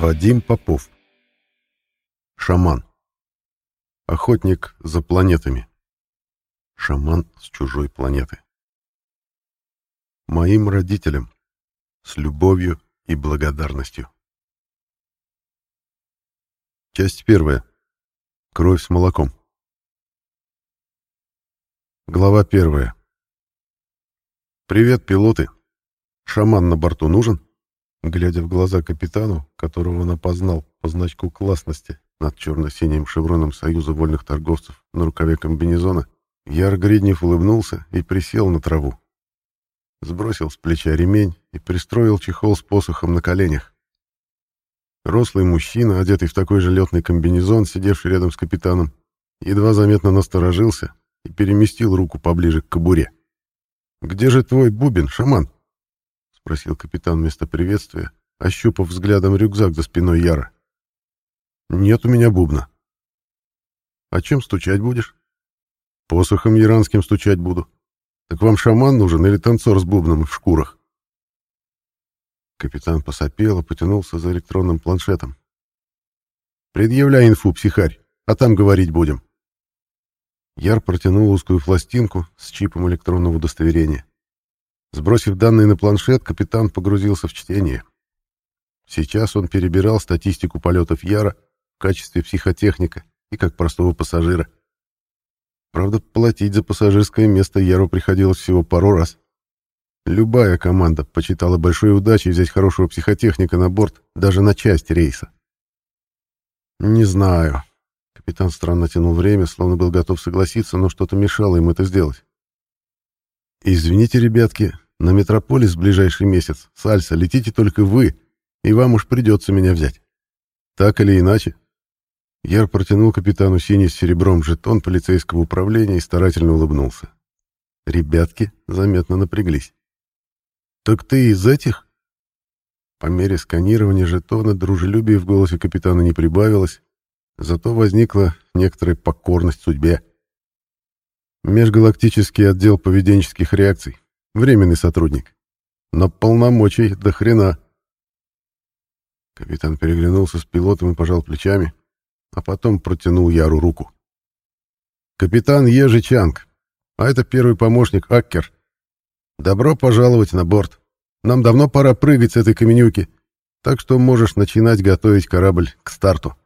Вадим Попов. Шаман. Охотник за планетами. Шаман с чужой планеты. Моим родителям. С любовью и благодарностью. Часть первая. Кровь с молоком. Глава первая. «Привет, пилоты. Шаман на борту нужен?» Глядя в глаза капитану, которого он опознал по значку классности над черно-синим шевроном Союза вольных торговцев на рукаве комбинезона, Яр Гриднев улыбнулся и присел на траву. Сбросил с плеча ремень и пристроил чехол с посохом на коленях. Рослый мужчина, одетый в такой же летный комбинезон, сидевший рядом с капитаном, едва заметно насторожился и переместил руку поближе к кобуре. «Где же твой бубен, шаман?» — спросил капитан вместо приветствия, ощупав взглядом рюкзак за спиной Яра. «Нет у меня бубна». «А чем стучать будешь?» «Посохом яранским стучать буду. Так вам шаман нужен или танцор с бубном в шкурах?» Капитан посопел и потянулся за электронным планшетом. «Предъявляй инфу, психарь, а там говорить будем». Яр протянул узкую пластинку с чипом электронного удостоверения. Сбросив данные на планшет, капитан погрузился в чтение. Сейчас он перебирал статистику полетов Яра в качестве психотехника и как простого пассажира. Правда, платить за пассажирское место Яру приходилось всего пару раз. Любая команда почитала большой удачей взять хорошего психотехника на борт даже на часть рейса. «Не знаю». Капитан странно тянул время, словно был готов согласиться, но что-то мешало им это сделать. «Извините, ребятки, на Метрополис ближайший месяц, Сальса, летите только вы, и вам уж придется меня взять. Так или иначе». Яр протянул капитану синий с серебром жетон полицейского управления и старательно улыбнулся. Ребятки заметно напряглись. «Так ты из этих?» По мере сканирования жетона дружелюбие в голосе капитана не прибавилось, зато возникла некоторая покорность судьбе. Межгалактический отдел поведенческих реакций. Временный сотрудник. Но полномочий до хрена. Капитан переглянулся с пилотом и пожал плечами, а потом протянул Яру руку. «Капитан Ежи Чанг, а это первый помощник Аккер. Добро пожаловать на борт. Нам давно пора прыгать с этой каменюки, так что можешь начинать готовить корабль к старту».